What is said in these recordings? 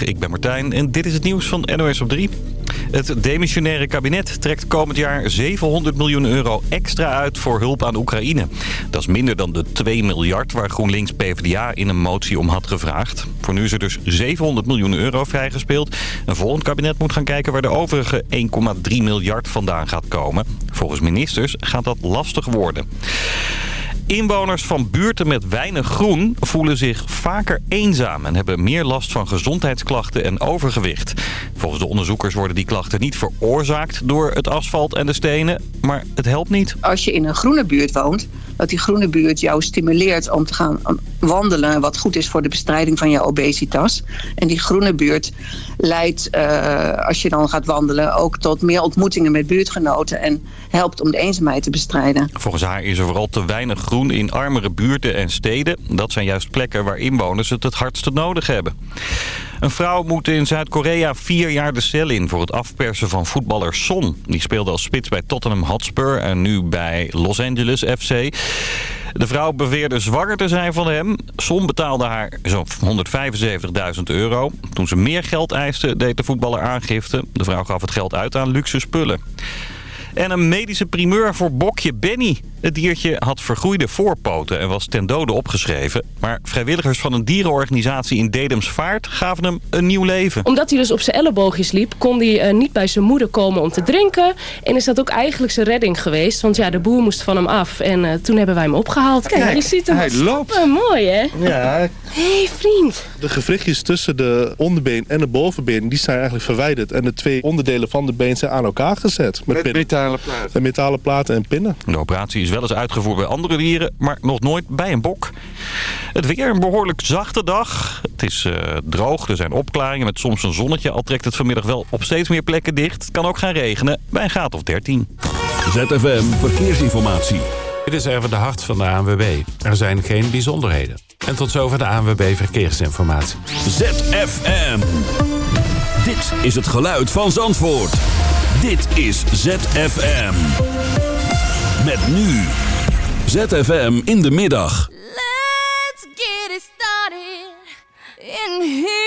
Ik ben Martijn en dit is het nieuws van NOS op 3. Het demissionaire kabinet trekt komend jaar 700 miljoen euro extra uit voor hulp aan Oekraïne. Dat is minder dan de 2 miljard waar GroenLinks PvdA in een motie om had gevraagd. Voor nu is er dus 700 miljoen euro vrijgespeeld. Een volgend kabinet moet gaan kijken waar de overige 1,3 miljard vandaan gaat komen. Volgens ministers gaat dat lastig worden. Inwoners van buurten met weinig groen voelen zich vaker eenzaam... en hebben meer last van gezondheidsklachten en overgewicht. Volgens de onderzoekers worden die klachten niet veroorzaakt door het asfalt en de stenen... maar het helpt niet. Als je in een groene buurt woont, dat die groene buurt jou stimuleert om te gaan wandelen... wat goed is voor de bestrijding van je obesitas. En die groene buurt leidt, uh, als je dan gaat wandelen... ook tot meer ontmoetingen met buurtgenoten... en helpt om de eenzaamheid te bestrijden. Volgens haar is er vooral te weinig groen in armere buurten en steden. Dat zijn juist plekken waar inwoners het het hardste nodig hebben. Een vrouw moet in Zuid-Korea vier jaar de cel in voor het afpersen van voetballer Son. Die speelde als spits bij Tottenham Hotspur en nu bij Los Angeles FC. De vrouw beweerde zwanger te zijn van hem. Son betaalde haar zo'n 175.000 euro. Toen ze meer geld eiste, deed de voetballer aangifte. De vrouw gaf het geld uit aan luxe spullen. En een medische primeur voor bokje Benny. Het diertje had vergroeide voorpoten en was ten dode opgeschreven. Maar vrijwilligers van een dierenorganisatie in Dedemsvaart gaven hem een nieuw leven. Omdat hij dus op zijn elleboogjes liep, kon hij uh, niet bij zijn moeder komen om te drinken. En is dat ook eigenlijk zijn redding geweest. Want ja, de boer moest van hem af. En uh, toen hebben wij hem opgehaald. Kijk, Kijk je ziet hem. hij loopt. Mooi hè? Ja, Hé hey, vriend. de gewrichtjes tussen de onderbeen en de bovenbeen die zijn eigenlijk verwijderd. En de twee onderdelen van de been zijn aan elkaar gezet. Met, metalen plaat. Met metalen platen en pinnen. De operatie is wel eens uitgevoerd bij andere dieren, maar nog nooit bij een bok. Het weer een behoorlijk zachte dag. Het is uh, droog, er zijn opklaringen met soms een zonnetje. Al trekt het vanmiddag wel op steeds meer plekken dicht. Het kan ook gaan regenen bij een graad of 13. ZFM Verkeersinformatie. Dit is even de hart van de ANWB. Er zijn geen bijzonderheden. En tot zover de ANWB Verkeersinformatie. ZFM. Dit is het geluid van Zandvoort. Dit is ZFM. Met nu. ZFM in de middag. Let's get it started in here.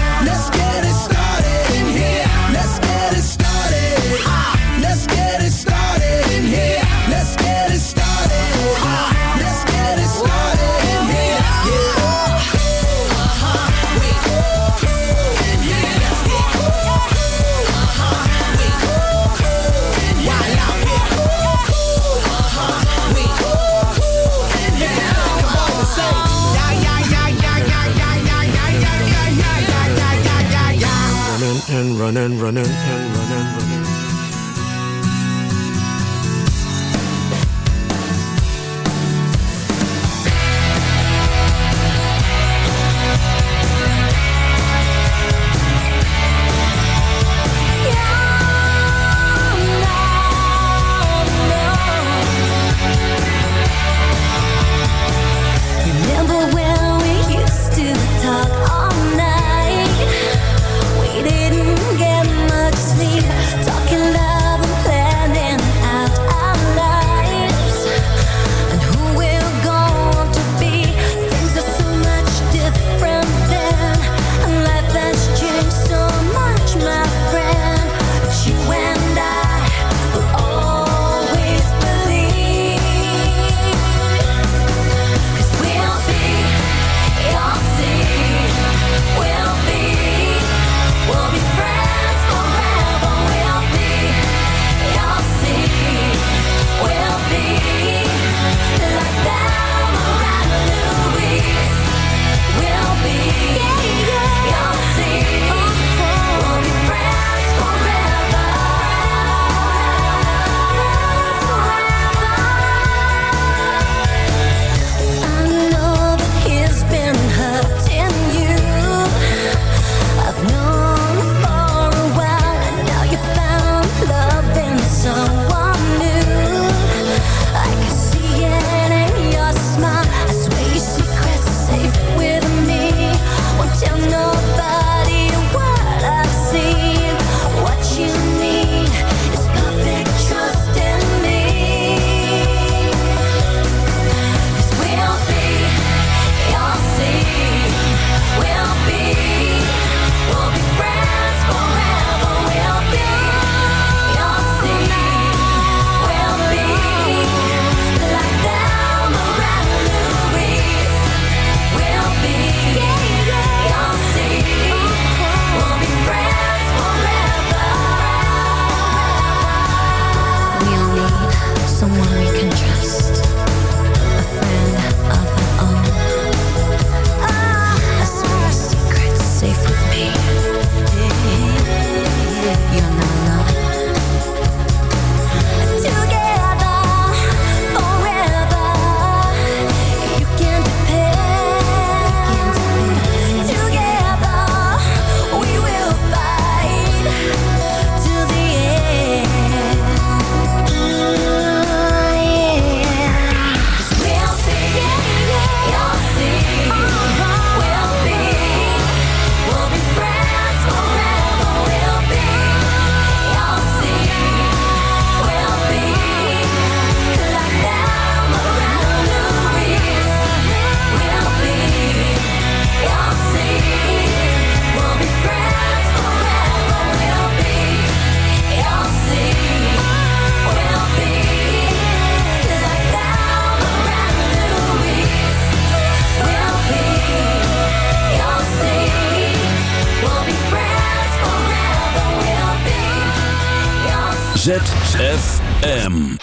ZFM.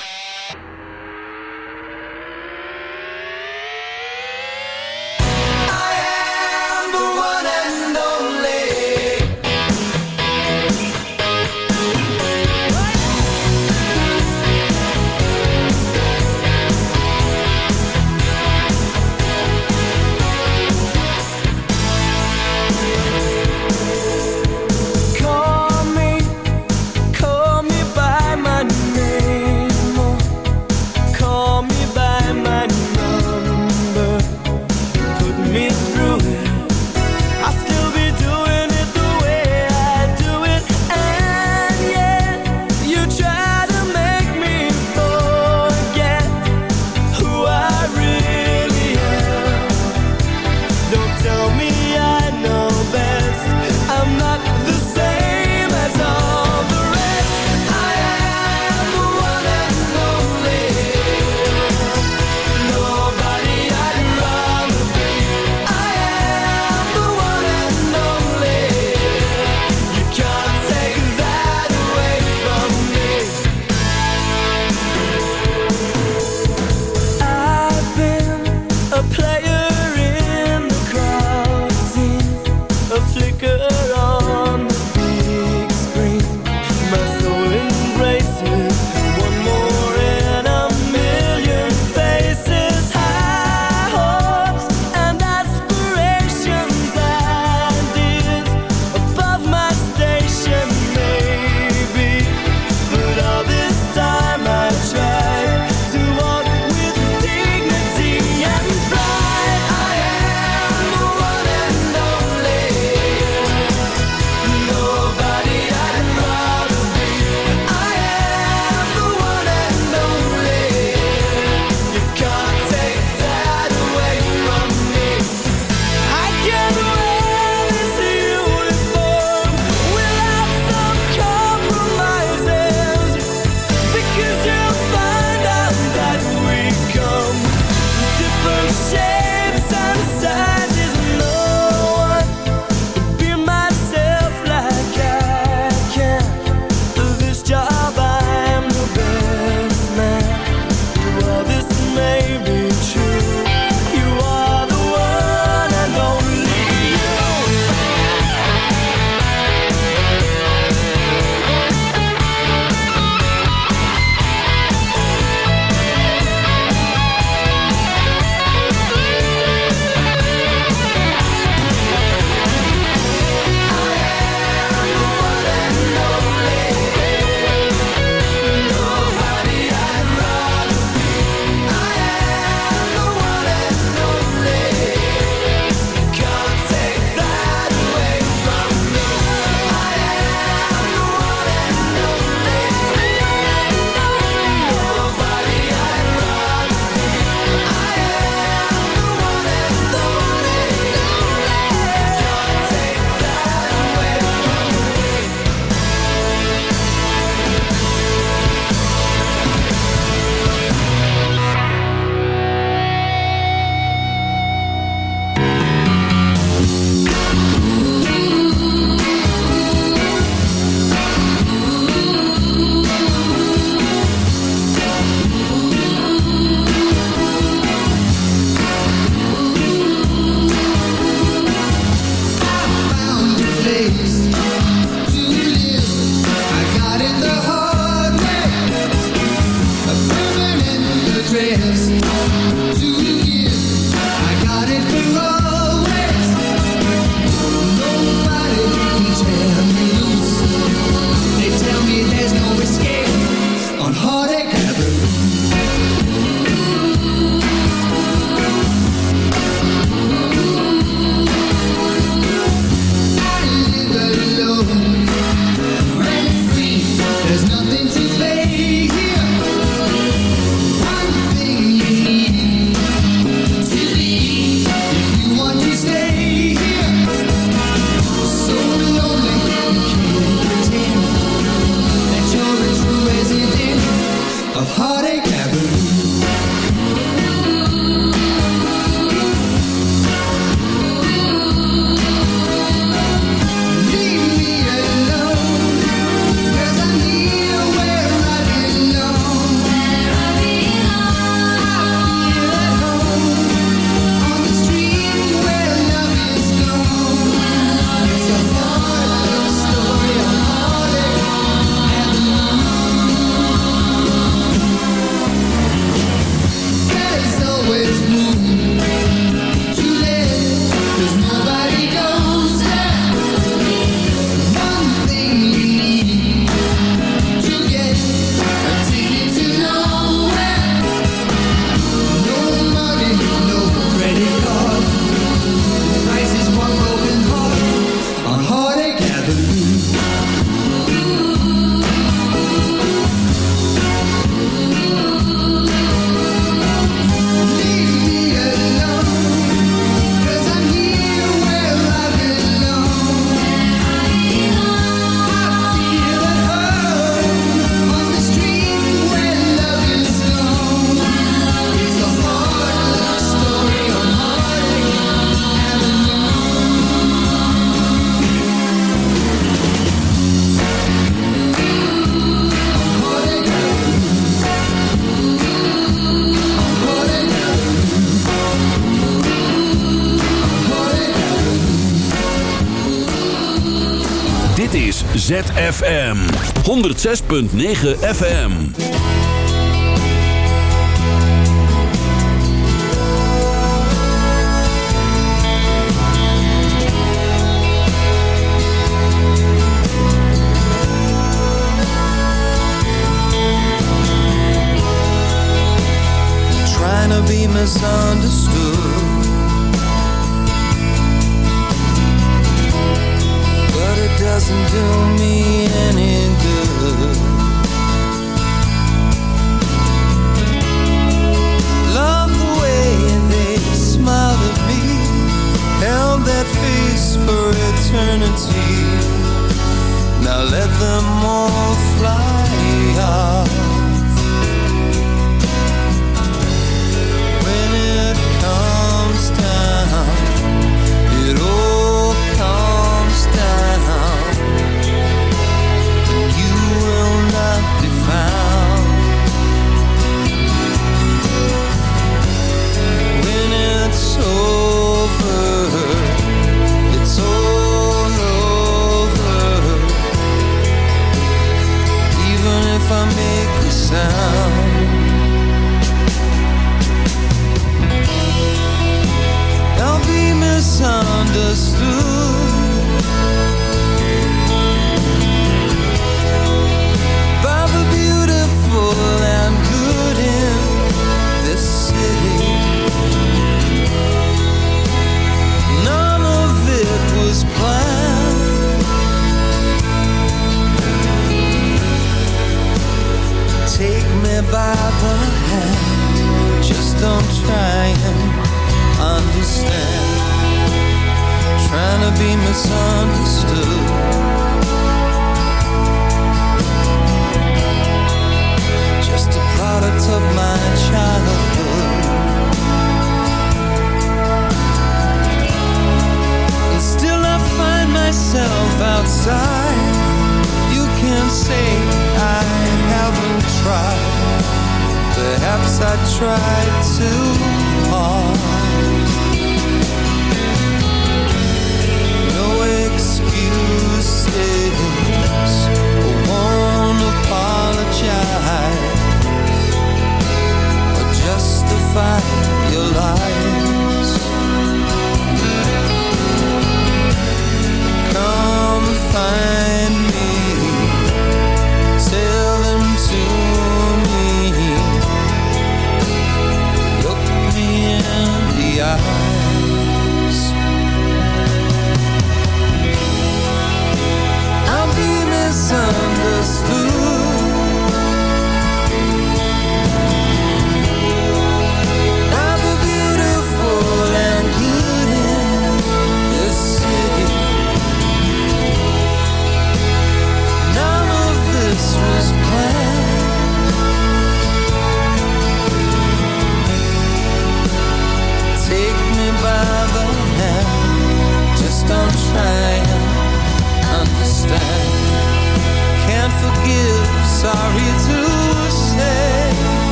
106.9 FM.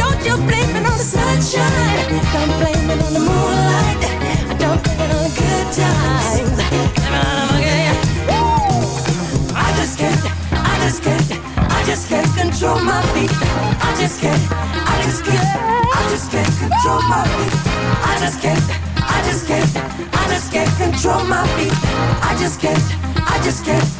Don't you blame it on the sunshine. Don't blame it on the moonlight. I don't blame it on the good times. On! I just can't, I just can't, I just can't control my feet. I just can't, I just can't, I I just can't control my feet. I just can't, I just can't, I just can't control my feet. I just can't, I just can't,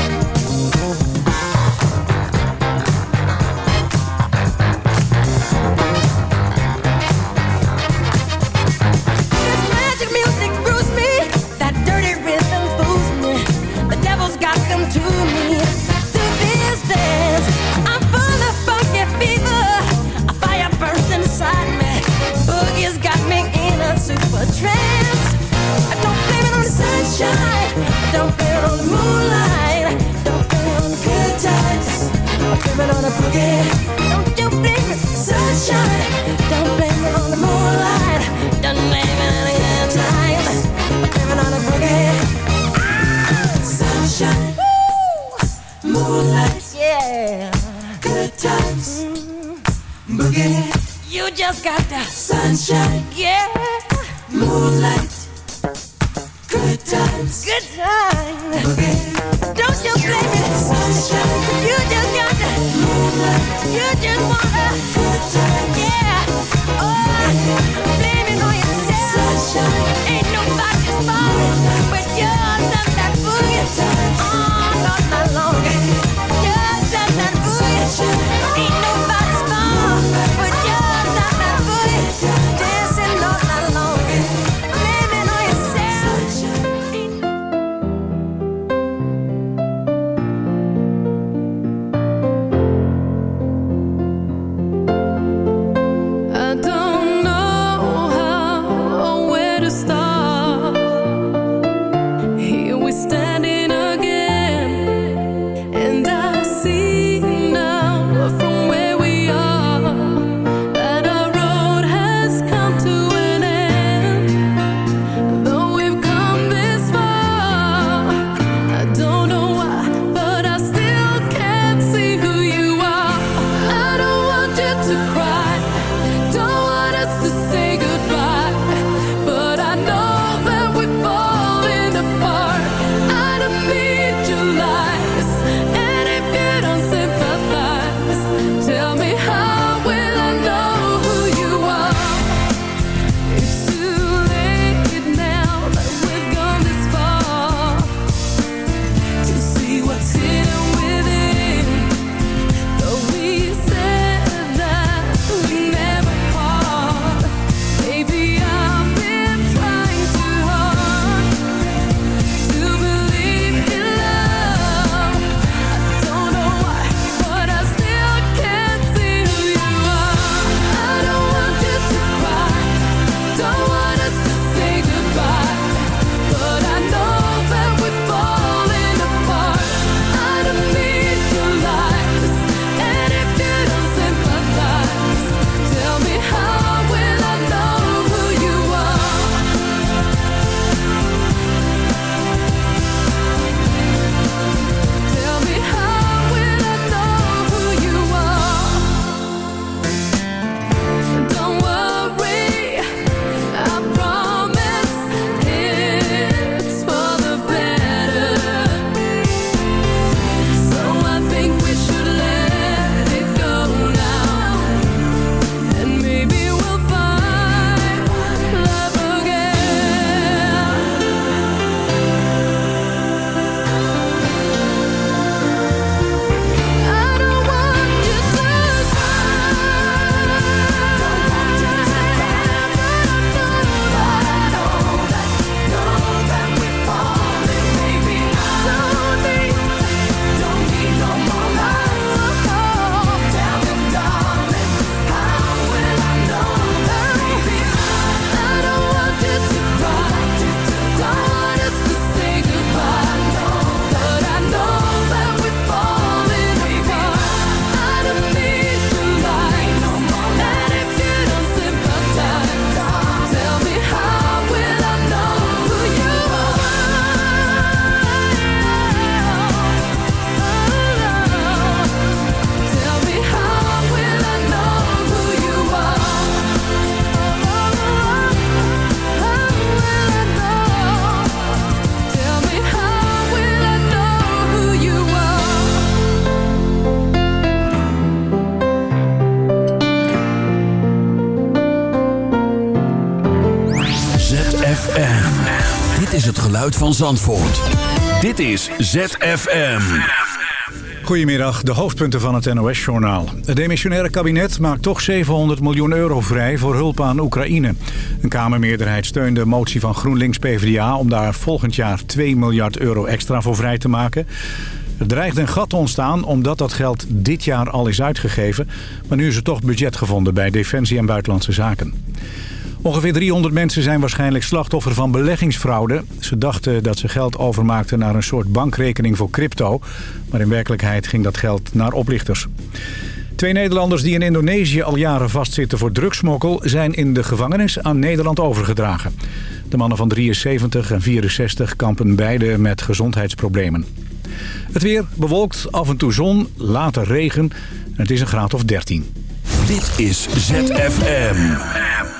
Times, boogie. You just got the sunshine, yeah, moonlight, good times, good times, boogie. Don't you blame it, sunshine. You just got the moonlight, you just wanna good times, yeah. Oh, blame it on yourself, sunshine. Ain't geluid van Zandvoort. Dit is ZFM. Goedemiddag, de hoofdpunten van het NOS-journaal. Het demissionaire kabinet maakt toch 700 miljoen euro vrij voor hulp aan Oekraïne. Een Kamermeerderheid steunde de motie van GroenLinks-PVDA... om daar volgend jaar 2 miljard euro extra voor vrij te maken. Er dreigt een gat te ontstaan omdat dat geld dit jaar al is uitgegeven. Maar nu is er toch budget gevonden bij Defensie en Buitenlandse Zaken. Ongeveer 300 mensen zijn waarschijnlijk slachtoffer van beleggingsfraude. Ze dachten dat ze geld overmaakten naar een soort bankrekening voor crypto. Maar in werkelijkheid ging dat geld naar oplichters. Twee Nederlanders die in Indonesië al jaren vastzitten voor drugsmokkel... zijn in de gevangenis aan Nederland overgedragen. De mannen van 73 en 64 kampen beide met gezondheidsproblemen. Het weer bewolkt, af en toe zon, later regen. En het is een graad of 13. Dit is ZFM.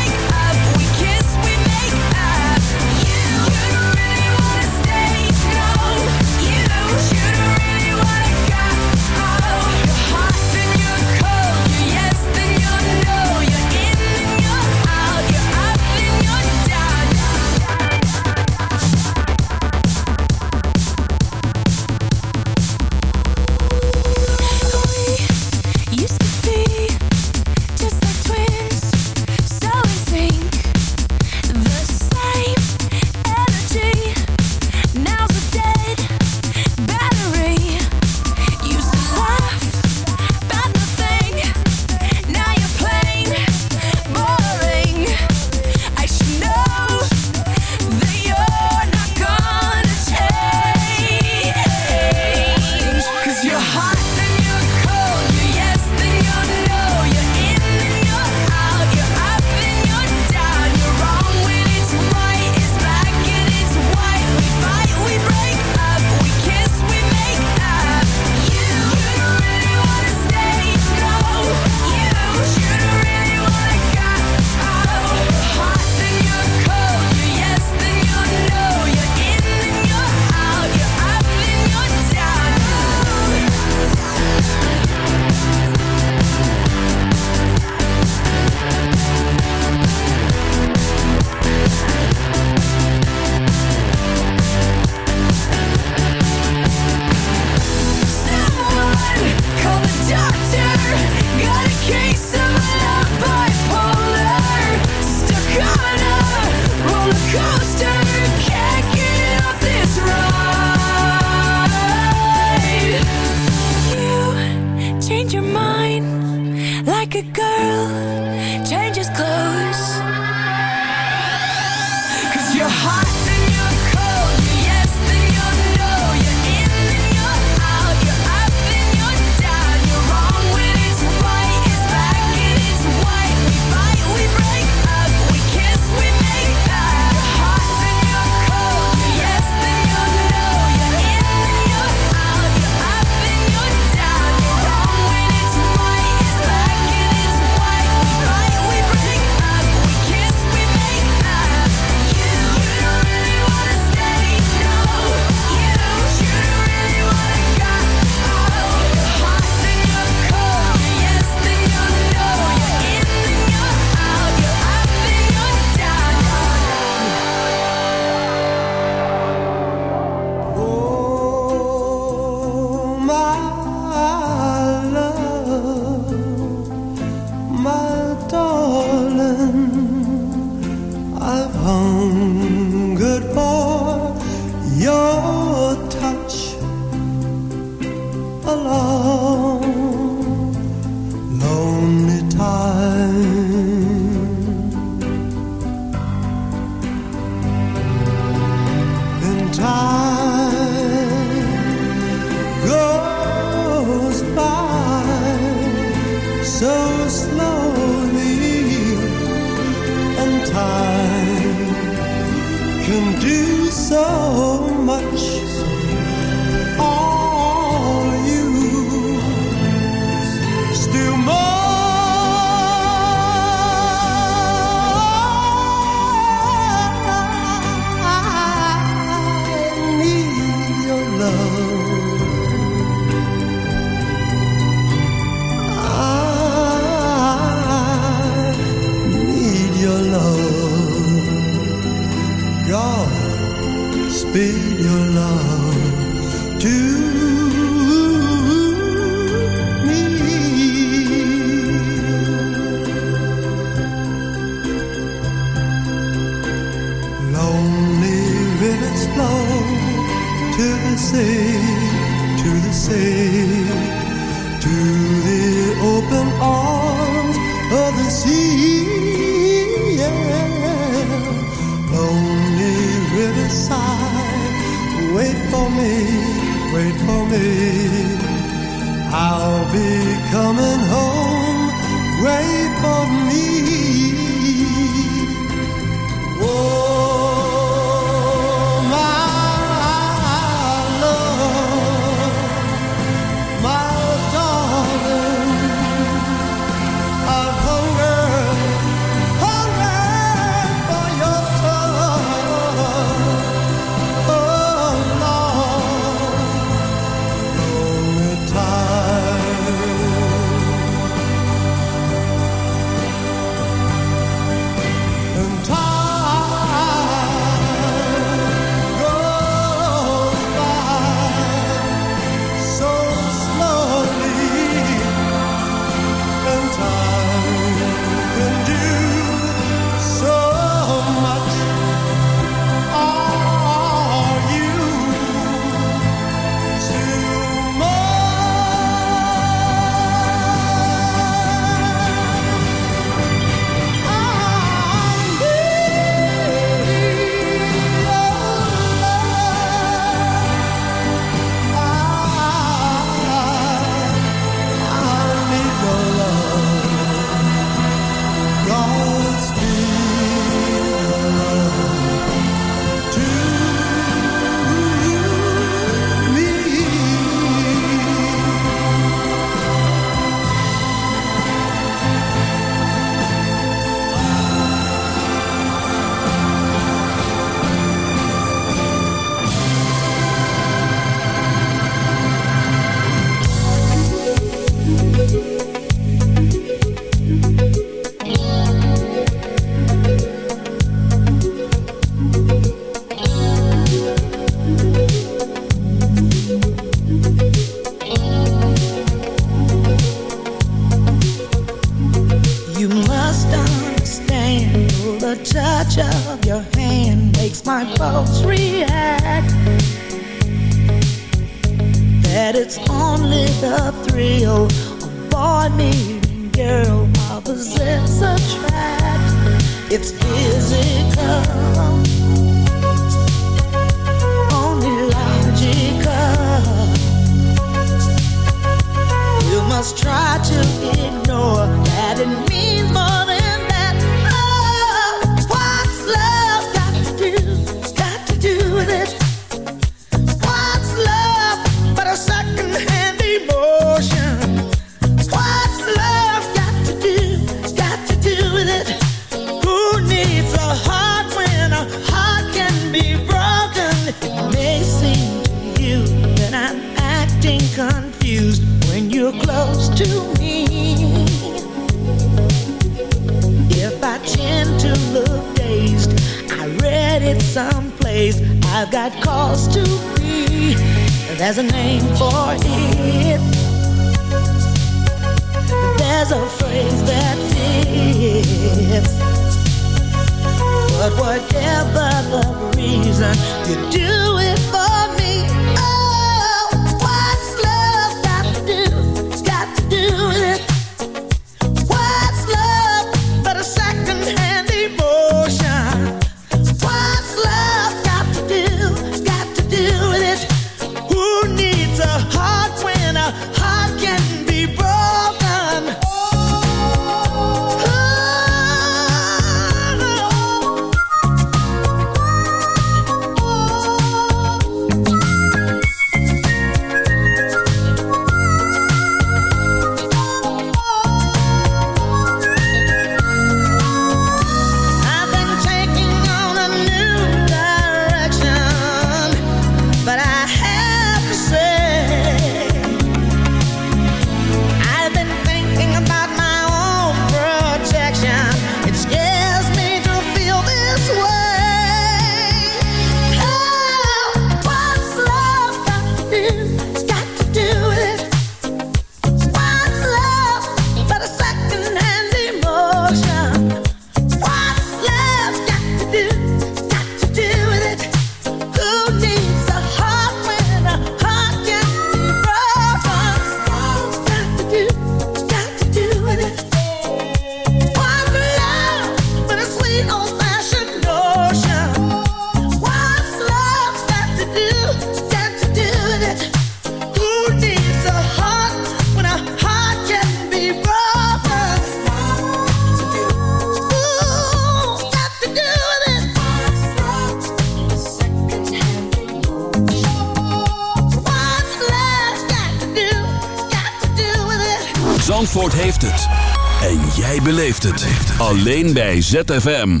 Alleen bij ZFM.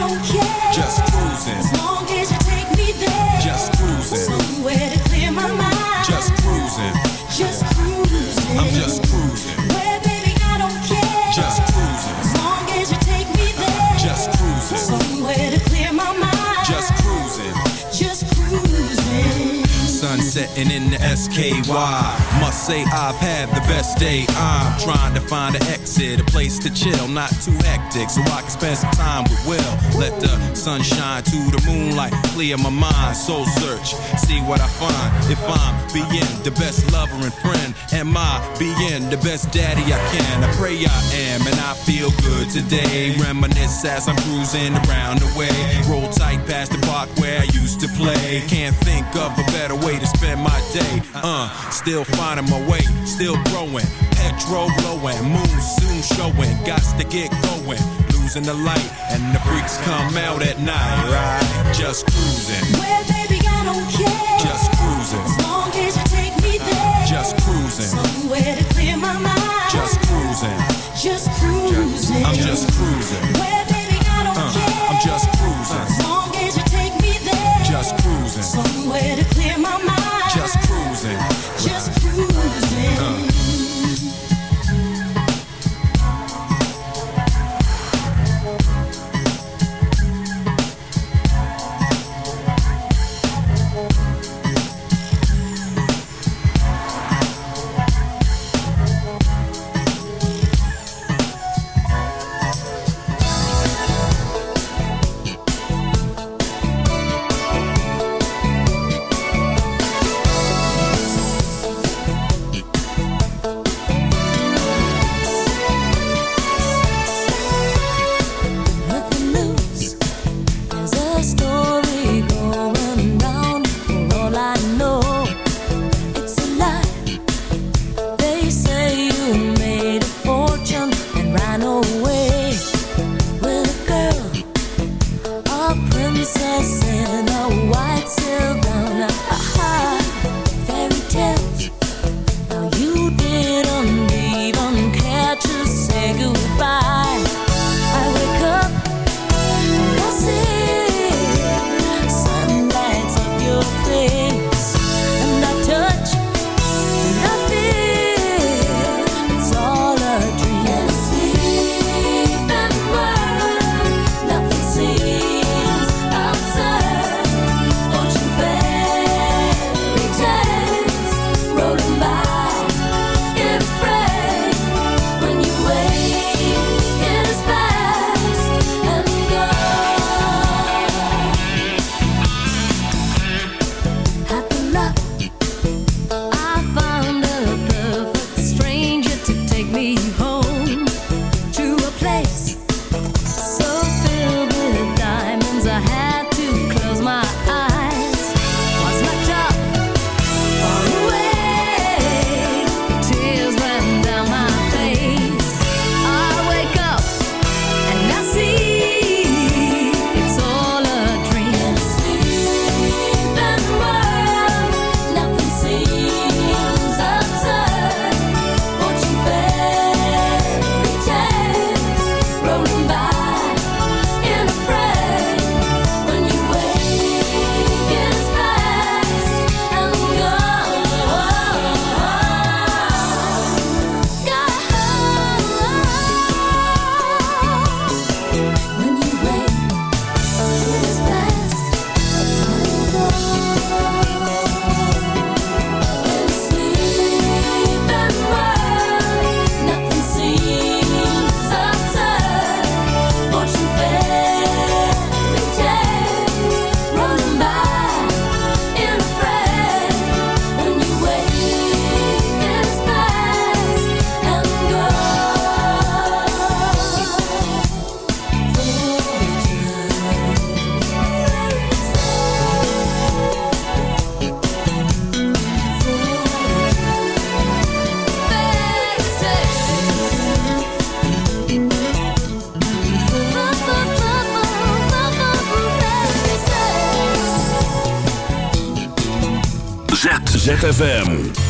don't care. Just cruising. As long as you take me there. Just cruising. Somewhere to clear my mind. Just cruising. Setting in the SKY. Must say I've had the best day. I'm trying to find an exit, a place to chill, not too hectic, so I can spend some time with Will. Let the sunshine to the moonlight clear my mind. Soul search, see what I find. If I'm being the best lover and friend, am I being the best daddy I can? I pray I am, and I feel good today. Reminisce as I'm cruising around the way. Roll tight past the park where I used to play. Can't think of a better way to spend my day. Uh, still finding my way, still growing. Petrol blowing, moon soon showing. Got to get going. Losing the light, and the freaks come out at night, right? Just cruising, Well, baby, I don't care. Cruising, Somewhere to clear my mind. just cruising. Just cruising. I'm just cruising. Well, baby, I don't Uh, care. I'm just cruising, ZFM.